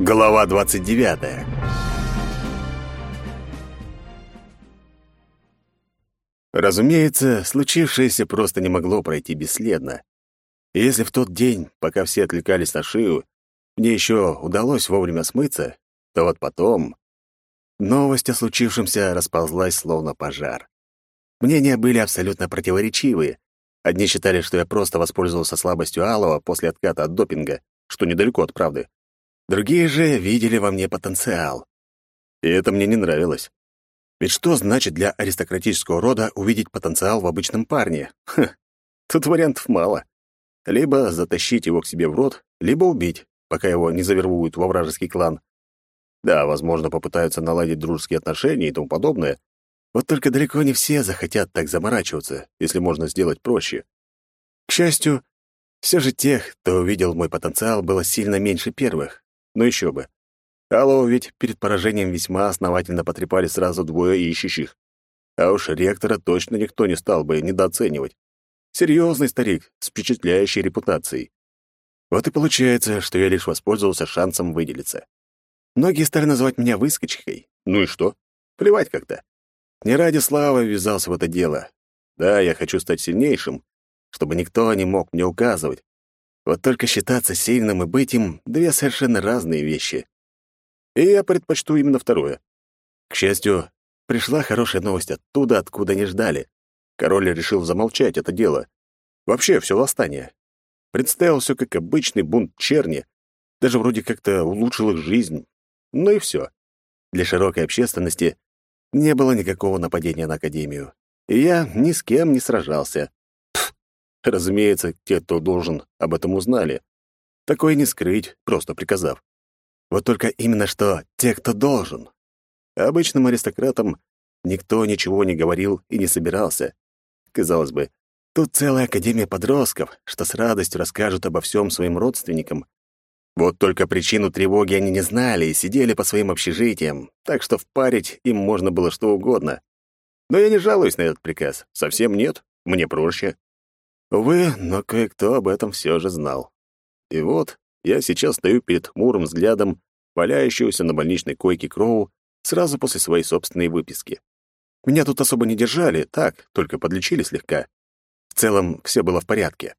Глава 29. Разумеется, случившееся просто не могло пройти бесследно. И если в тот день, пока все отвлекались на шию, мне еще удалось вовремя смыться, то вот потом новость о случившемся расползлась словно пожар. Мнения были абсолютно противоречивые. Одни считали, что я просто воспользовался слабостью Алова после отката от допинга, что недалеко от правды. Другие же видели во мне потенциал. И это мне не нравилось. Ведь что значит для аристократического рода увидеть потенциал в обычном парне? Ха, тут вариантов мало. Либо затащить его к себе в рот, либо убить, пока его не завербуют во вражеский клан. Да, возможно, попытаются наладить дружеские отношения и тому подобное. Вот только далеко не все захотят так заморачиваться, если можно сделать проще. К счастью, все же тех, кто увидел мой потенциал, было сильно меньше первых. Но еще бы. Алло ведь перед поражением весьма основательно потрепали сразу двое ищущих. А уж ректора точно никто не стал бы недооценивать. Серьезный старик с впечатляющей репутацией. Вот и получается, что я лишь воспользовался шансом выделиться. Многие стали называть меня выскочкой. Ну и что? Плевать как-то. Не ради славы ввязался в это дело. Да, я хочу стать сильнейшим, чтобы никто не мог мне указывать. Вот только считаться сильным и быть им — две совершенно разные вещи. И я предпочту именно второе. К счастью, пришла хорошая новость оттуда, откуда не ждали. Король решил замолчать это дело. Вообще, все восстание. Представил все как обычный бунт черни. Даже вроде как-то улучшил их жизнь. Ну и все. Для широкой общественности не было никакого нападения на Академию. И я ни с кем не сражался. Разумеется, те, кто должен, об этом узнали. Такое не скрыть, просто приказав. Вот только именно что те, кто должен. Обычным аристократам никто ничего не говорил и не собирался. Казалось бы, тут целая академия подростков, что с радостью расскажут обо всем своим родственникам. Вот только причину тревоги они не знали и сидели по своим общежитиям, так что впарить им можно было что угодно. Но я не жалуюсь на этот приказ. Совсем нет, мне проще. Увы, но кое-кто об этом все же знал. И вот я сейчас стою перед хмурым взглядом валяющегося на больничной койке Кроу сразу после своей собственной выписки. Меня тут особо не держали, так, только подлечили слегка. В целом, все было в порядке.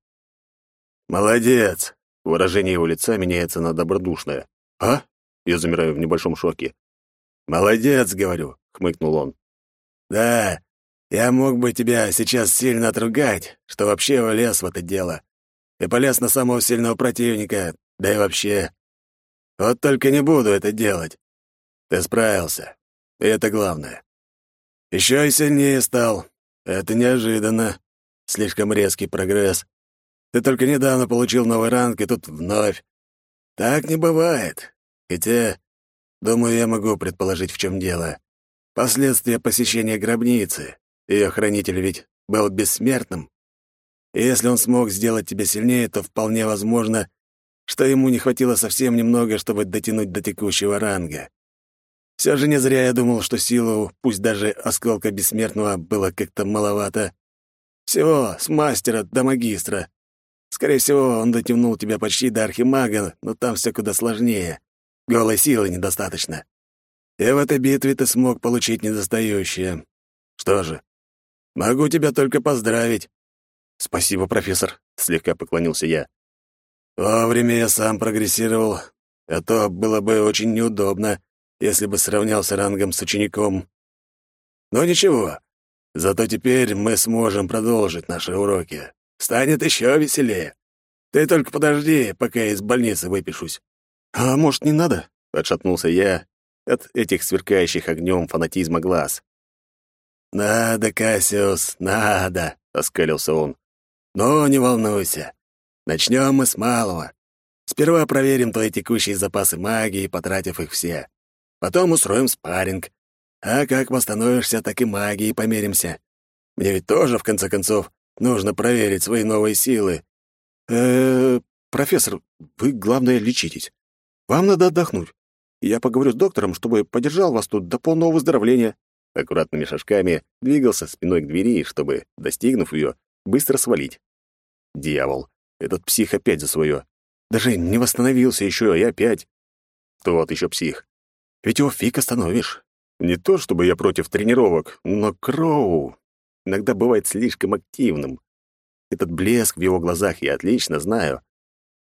«Молодец!» — выражение его лица меняется на добродушное. «А?» — я замираю в небольшом шоке. «Молодец!» — говорю, — хмыкнул он. «Да, я мог бы тебя сейчас сильно отругать, что вообще влез в это дело. И полез на самого сильного противника, да и вообще. Вот только не буду это делать. Ты справился, и это главное. Еще и сильнее стал. Это неожиданно. Слишком резкий прогресс. Ты только недавно получил новый ранг, и тут вновь. Так не бывает. Хотя, думаю, я могу предположить, в чем дело. Последствия посещения гробницы. Ее хранитель ведь был бессмертным. И если он смог сделать тебя сильнее, то вполне возможно, что ему не хватило совсем немного, чтобы дотянуть до текущего ранга. Все же не зря я думал, что силу, пусть даже осколка бессмертного, было как-то маловато. Всего с мастера до магистра. Скорее всего, он дотянул тебя почти до архимага, но там все куда сложнее. Голой силы недостаточно. И в этой битве ты смог получить недостающее. Что же, Могу тебя только поздравить. Спасибо, профессор, слегка поклонился я. Вовремя я сам прогрессировал, а то было бы очень неудобно, если бы сравнялся рангом с учеником. Но ничего, зато теперь мы сможем продолжить наши уроки. Станет еще веселее. Ты только подожди, пока я из больницы выпишусь. А может, не надо? Отшатнулся я от этих сверкающих огнем фанатизма глаз. «Надо, Кассиус, надо!» — оскалился он. «Но не волнуйся. Начнем мы с малого. Сперва проверим твои текущие запасы магии, потратив их все. Потом устроим спарринг. А как восстановишься, так и магией померимся. Мне ведь тоже, в конце концов, нужно проверить свои новые силы. Э, -э профессор, вы, главное, лечитесь. Вам надо отдохнуть. Я поговорю с доктором, чтобы подержал вас тут до полного выздоровления аккуратными шажками двигался спиной к двери, чтобы, достигнув ее, быстро свалить. Дьявол, этот псих опять за свое. Даже не восстановился еще, и опять. Тот еще псих. Ведь его фиг остановишь. Не то чтобы я против тренировок, но Кроу иногда бывает слишком активным. Этот блеск в его глазах я отлично знаю.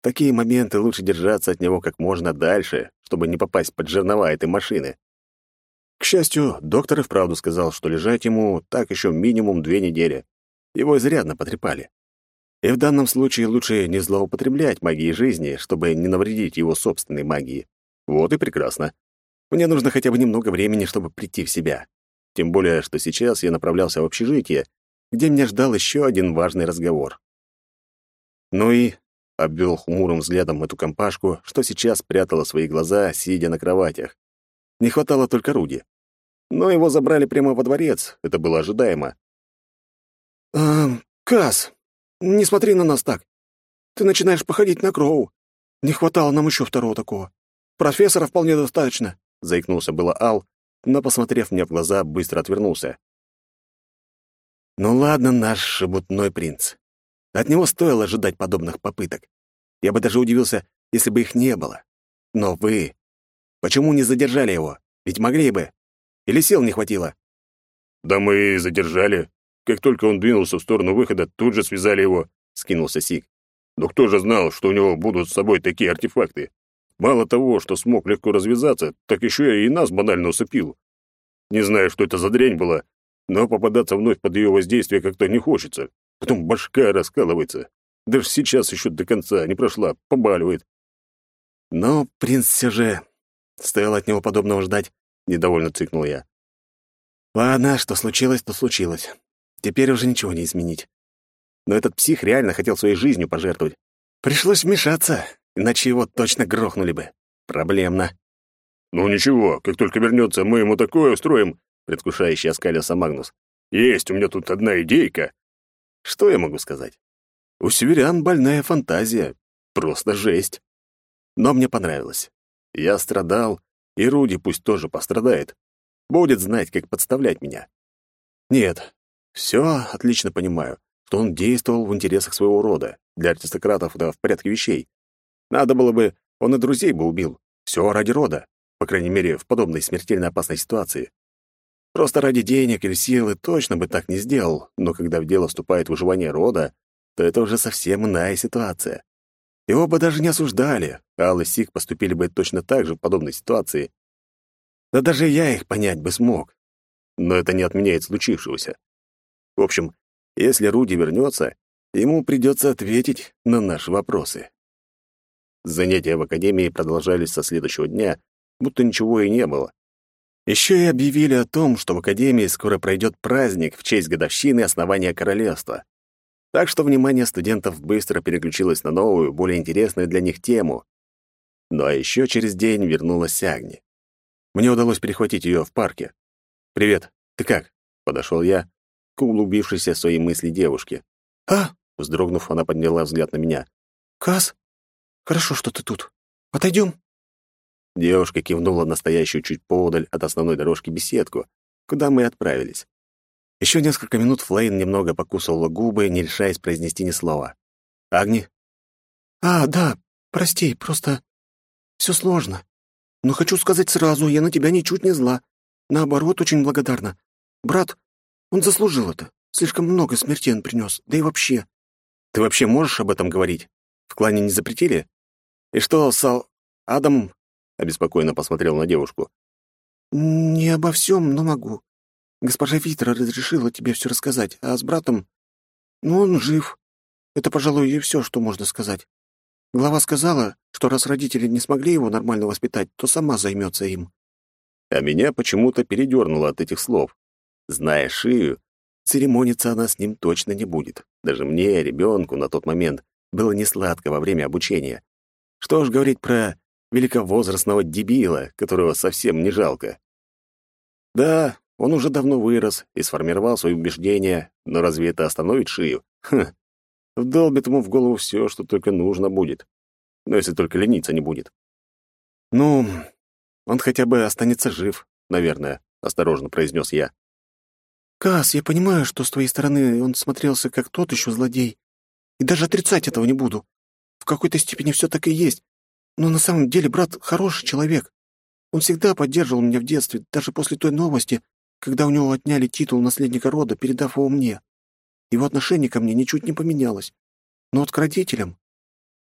Такие моменты лучше держаться от него как можно дальше, чтобы не попасть под жернова этой машины. К счастью, доктор и вправду сказал, что лежать ему так еще минимум две недели. Его изрядно потрепали. И в данном случае лучше не злоупотреблять магией жизни, чтобы не навредить его собственной магии. Вот и прекрасно. Мне нужно хотя бы немного времени, чтобы прийти в себя. Тем более, что сейчас я направлялся в общежитие, где меня ждал еще один важный разговор. Ну и обвел хмурым взглядом эту компашку, что сейчас прятала свои глаза, сидя на кроватях. Не хватало только Руди. Но его забрали прямо во дворец, это было ожидаемо. «Эм, Кас, не смотри на нас так. Ты начинаешь походить на Кроу. Не хватало нам еще второго такого. Профессора вполне достаточно заикнулся было Ал, но, посмотрев мне в глаза, быстро отвернулся. Ну ладно, наш шебутной принц. От него стоило ожидать подобных попыток. Я бы даже удивился, если бы их не было. Но вы... Почему не задержали его? Ведь могли бы. Или сил не хватило? Да мы и задержали. Как только он двинулся в сторону выхода, тут же связали его, — скинулся Сик. Но кто же знал, что у него будут с собой такие артефакты? Мало того, что смог легко развязаться, так еще и нас банально усыпил. Не знаю, что это за дрянь была, но попадаться вновь под ее воздействие как-то не хочется. Потом башка раскалывается. Даже сейчас еще до конца не прошла, побаливает. Но принц все же... Стоило от него подобного ждать, — недовольно цикнул я. Ладно, что случилось, то случилось. Теперь уже ничего не изменить. Но этот псих реально хотел своей жизнью пожертвовать. Пришлось вмешаться, иначе его точно грохнули бы. Проблемно. «Ну ничего, как только вернется, мы ему такое устроим», — предвкушающе оскалился Магнус. «Есть у меня тут одна идейка». Что я могу сказать? У северян больная фантазия. Просто жесть. Но мне понравилось. Я страдал, и Руди пусть тоже пострадает. Будет знать, как подставлять меня. Нет, все отлично понимаю, что он действовал в интересах своего рода. Для аристократов это в порядке вещей. Надо было бы, он и друзей бы убил. Все ради рода. По крайней мере, в подобной смертельно опасной ситуации. Просто ради денег или силы точно бы так не сделал, но когда в дело вступает выживание рода, то это уже совсем иная ситуация. Его бы даже не осуждали, а и Сик поступили бы точно так же в подобной ситуации. Да даже я их понять бы смог. Но это не отменяет случившегося. В общем, если Руди вернется, ему придется ответить на наши вопросы. Занятия в академии продолжались со следующего дня, будто ничего и не было. Еще и объявили о том, что в академии скоро пройдет праздник в честь годовщины основания королевства. Так что внимание студентов быстро переключилось на новую, более интересную для них тему. Ну а еще через день вернулась Агни. Мне удалось перехватить ее в парке. «Привет, ты как?» — подошел я к углубившейся в свои мысли девушке. «А?» — вздрогнув, она подняла взгляд на меня. «Каз?» Хорошо, что ты тут. Отойдем?» Девушка кивнула настоящую чуть поодаль от основной дорожки беседку, куда мы отправились. Еще несколько минут Флейн немного покусывала губы, не решаясь произнести ни слова. «Агни?» «А, да, прости, просто... все сложно. Но хочу сказать сразу, я на тебя ничуть не зла. Наоборот, очень благодарна. Брат, он заслужил это. Слишком много смертей он принес, да и вообще...» «Ты вообще можешь об этом говорить? В клане не запретили?» «И что, Сал... Адам...» — обеспокоенно посмотрел на девушку. «Не обо всем, но могу. Госпожа Витра разрешила тебе все рассказать, а с братом... Ну, он жив. Это, пожалуй, и все, что можно сказать. Глава сказала, что раз родители не смогли его нормально воспитать, то сама займется им». А меня почему-то передернуло от этих слов. Зная Шию, церемониться она с ним точно не будет. Даже мне, ребенку, на тот момент было несладко во время обучения. Что ж говорить про великовозрастного дебила, которого совсем не жалко. Да, он уже давно вырос и сформировал свои убеждения, но разве это остановит шею? Хм, вдолбит ему в голову все, что только нужно будет. Но если только лениться не будет. Ну, он хотя бы останется жив, наверное, осторожно произнес я. Кас, я понимаю, что с твоей стороны он смотрелся как тот еще злодей. И даже отрицать этого не буду. В какой-то степени все так и есть. Но на самом деле брат хороший человек. Он всегда поддерживал меня в детстве, даже после той новости, когда у него отняли титул наследника рода, передав его мне. Его отношение ко мне ничуть не поменялось. Но вот к родителям...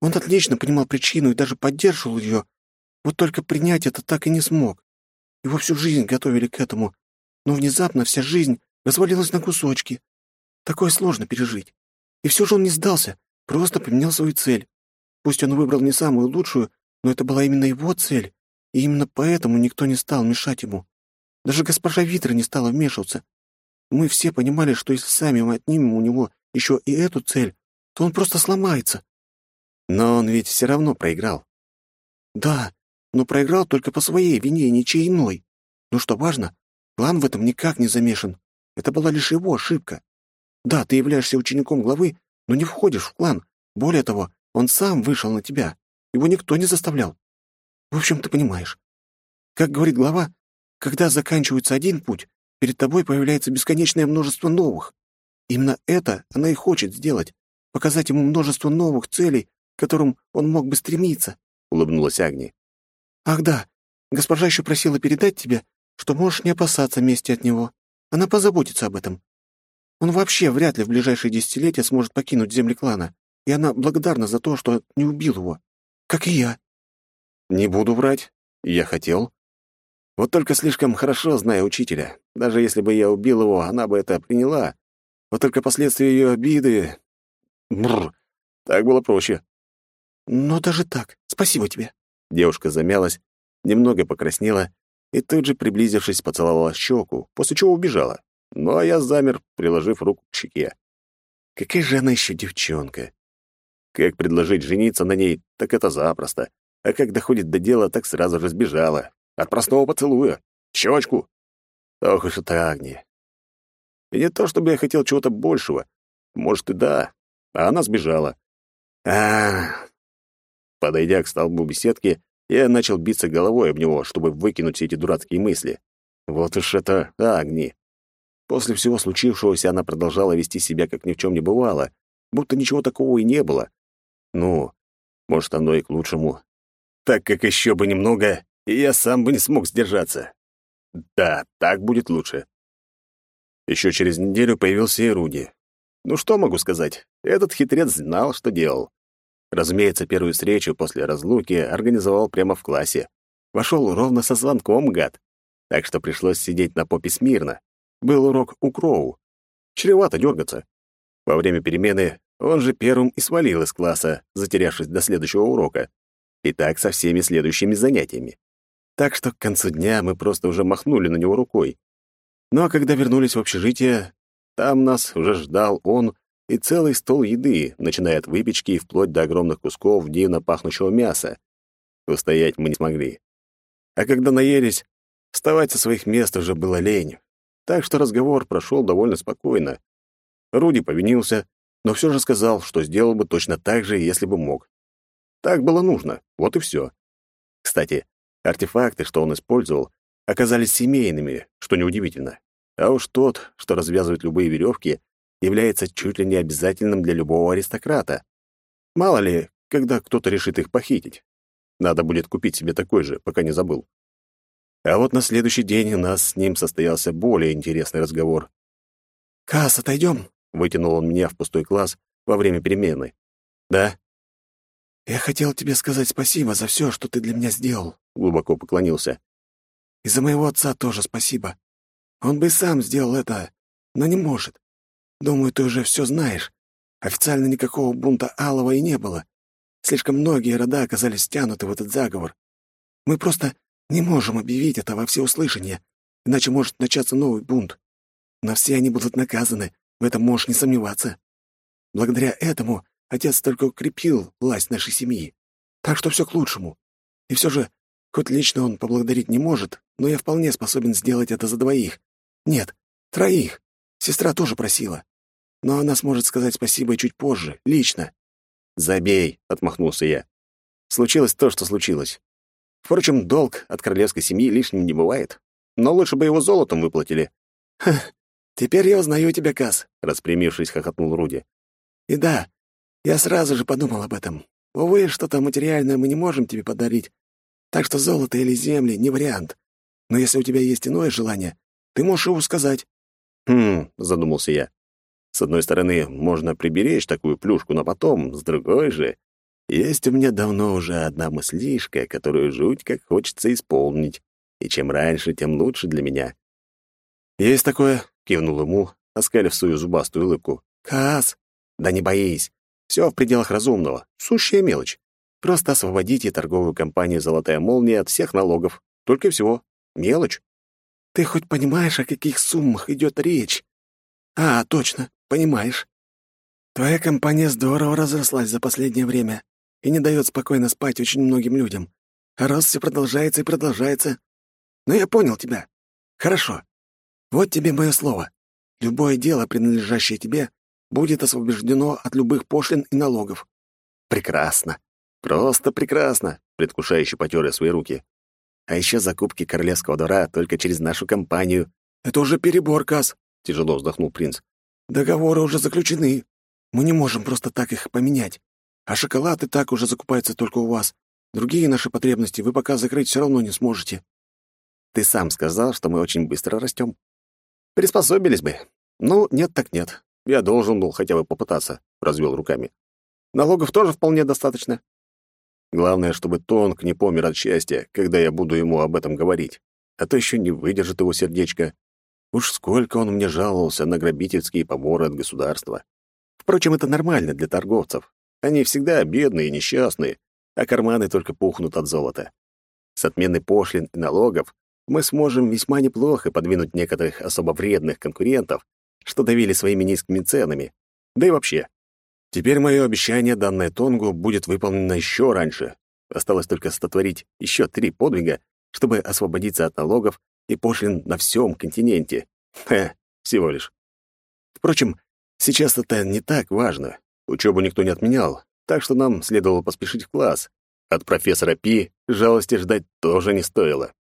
Он отлично понимал причину и даже поддерживал ее, вот только принять это так и не смог. Его всю жизнь готовили к этому, но внезапно вся жизнь развалилась на кусочки. Такое сложно пережить. И все же он не сдался, просто поменял свою цель. Пусть он выбрал не самую лучшую, но это была именно его цель, и именно поэтому никто не стал мешать ему. Даже госпожа Витра не стала вмешиваться. Мы все понимали, что если сами мы отнимем у него еще и эту цель, то он просто сломается. Но он ведь все равно проиграл. Да, но проиграл только по своей вине, ничьей иной. Но что важно, клан в этом никак не замешан. Это была лишь его ошибка. Да, ты являешься учеником главы, но не входишь в клан. Более того, он сам вышел на тебя. Его никто не заставлял. В общем, ты понимаешь. Как говорит глава, когда заканчивается один путь, перед тобой появляется бесконечное множество новых. Именно это она и хочет сделать — показать ему множество новых целей, к которым он мог бы стремиться», — улыбнулась Агни. «Ах да, госпожа еще просила передать тебе, что можешь не опасаться мести от него. Она позаботится об этом. Он вообще вряд ли в ближайшие десятилетия сможет покинуть земли клана, и она благодарна за то, что не убил его. Как и я». «Не буду врать. Я хотел. Вот только слишком хорошо знаю учителя. Даже если бы я убил его, она бы это приняла. Вот только последствия ее обиды... Бррр, так было проще. «Но даже так. Спасибо тебе». Девушка замялась, немного покраснела и тут же, приблизившись, поцеловала щеку, после чего убежала. Ну, а я замер, приложив руку к щеке. Какая же она еще девчонка. Как предложить жениться на ней, так это запросто. А как доходит до дела, так сразу же сбежала. От простого поцелуя. Щечку. Ох уж это Агния. И не то, чтобы я хотел чего-то большего. Может, и да. А она сбежала. А, Подойдя к столбу беседки, я начал биться головой об него, чтобы выкинуть все эти дурацкие мысли. Вот уж это Агни. После всего случившегося она продолжала вести себя, как ни в чем не бывало, будто ничего такого и не было. Ну, может, оно и к лучшему. Так как еще бы немного, и я сам бы не смог сдержаться. Да, так будет лучше. Еще через неделю появился и Руди. Ну что могу сказать? Этот хитрец знал, что делал. Разумеется, первую встречу после разлуки организовал прямо в классе. Вошел ровно со звонком, гад. Так что пришлось сидеть на попе смирно. Был урок у Кроу. Чревато дергаться. Во время перемены он же первым и свалил из класса, затерявшись до следующего урока. И так со всеми следующими занятиями. Так что к концу дня мы просто уже махнули на него рукой. Ну а когда вернулись в общежитие, там нас уже ждал он и целый стол еды, начиная от выпечки и вплоть до огромных кусков дивно пахнущего мяса. Устоять мы не смогли. А когда наелись, вставать со своих мест уже было лень. Так что разговор прошел довольно спокойно. Руди повинился, но все же сказал, что сделал бы точно так же, если бы мог. Так было нужно, вот и все. Кстати, артефакты, что он использовал, оказались семейными, что неудивительно. А уж тот, что развязывает любые веревки, является чуть ли не обязательным для любого аристократа. Мало ли, когда кто-то решит их похитить. Надо будет купить себе такой же, пока не забыл. А вот на следующий день у нас с ним состоялся более интересный разговор. «Касс, отойдем?» — вытянул он меня в пустой класс во время перемены. «Да?» «Я хотел тебе сказать спасибо за все, что ты для меня сделал», — глубоко поклонился. «И за моего отца тоже спасибо. Он бы сам сделал это, но не может. Думаю, ты уже все знаешь. Официально никакого бунта Алова и не было. Слишком многие рода оказались стянуты в этот заговор. Мы просто не можем объявить это во всеуслышание, иначе может начаться новый бунт. Но все они будут наказаны, в этом можешь не сомневаться. Благодаря этому отец только укрепил власть нашей семьи. Так что все к лучшему. И все же, хоть лично он поблагодарить не может, но я вполне способен сделать это за двоих. Нет, троих. Сестра тоже просила. Но она сможет сказать спасибо чуть позже, лично. «Забей», — отмахнулся я. Случилось то, что случилось. Впрочем, долг от королевской семьи лишним не бывает. Но лучше бы его золотом выплатили. «Ха, теперь я узнаю тебя, Кас, распрямившись, хохотнул Руди. «И да, я сразу же подумал об этом. Увы, что-то материальное мы не можем тебе подарить, так что золото или земли — не вариант. Но если у тебя есть иное желание, ты можешь его сказать». «Хм», — задумался я. «С одной стороны, можно приберечь такую плюшку на потом, с другой же, есть у меня давно уже одна мыслишка, которую жуть как хочется исполнить, и чем раньше, тем лучше для меня». «Есть такое», — кивнул ему, оскалив свою зубастую улыбку. «Каас, да не боись, все в пределах разумного, сущая мелочь. Просто освободите торговую компанию «Золотая молния» от всех налогов. Только всего. Мелочь. Ты хоть понимаешь, о каких суммах идет речь? А, точно, понимаешь. Твоя компания здорово разрослась за последнее время и не дает спокойно спать очень многим людям. А рост все продолжается и продолжается. Но я понял тебя. Хорошо. Вот тебе мое слово. Любое дело, принадлежащее тебе, будет освобождено от любых пошлин и налогов. Прекрасно. Просто прекрасно, предвкушающе потер я свои руки. А еще закупки королевского двора только через нашу компанию. Это уже перебор, Каз, тяжело вздохнул принц. Договоры уже заключены. Мы не можем просто так их поменять. А шоколад и так уже закупается только у вас. Другие наши потребности вы пока закрыть все равно не сможете. Ты сам сказал, что мы очень быстро растем. Приспособились бы. Ну, нет так нет. Я должен был хотя бы попытаться, развел руками. Налогов тоже вполне достаточно. Главное, чтобы Тонг не помер от счастья, когда я буду ему об этом говорить. А то еще не выдержит его сердечко. Уж сколько он мне жаловался на грабительские поборы от государства. Впрочем, это нормально для торговцев. Они всегда бедные и несчастные, а карманы только пухнут от золота. С отмены пошлин и налогов мы сможем весьма неплохо подвинуть некоторых особо вредных конкурентов, что давили своими низкими ценами. Да и вообще, Теперь мое обещание, данное Тонгу, будет выполнено еще раньше. Осталось только сотворить еще три подвига, чтобы освободиться от налогов и пошлин на всем континенте. Ха, всего лишь. Впрочем, сейчас это не так важно. Учебу никто не отменял, так что нам следовало поспешить в класс. От профессора Пи жалости ждать тоже не стоило.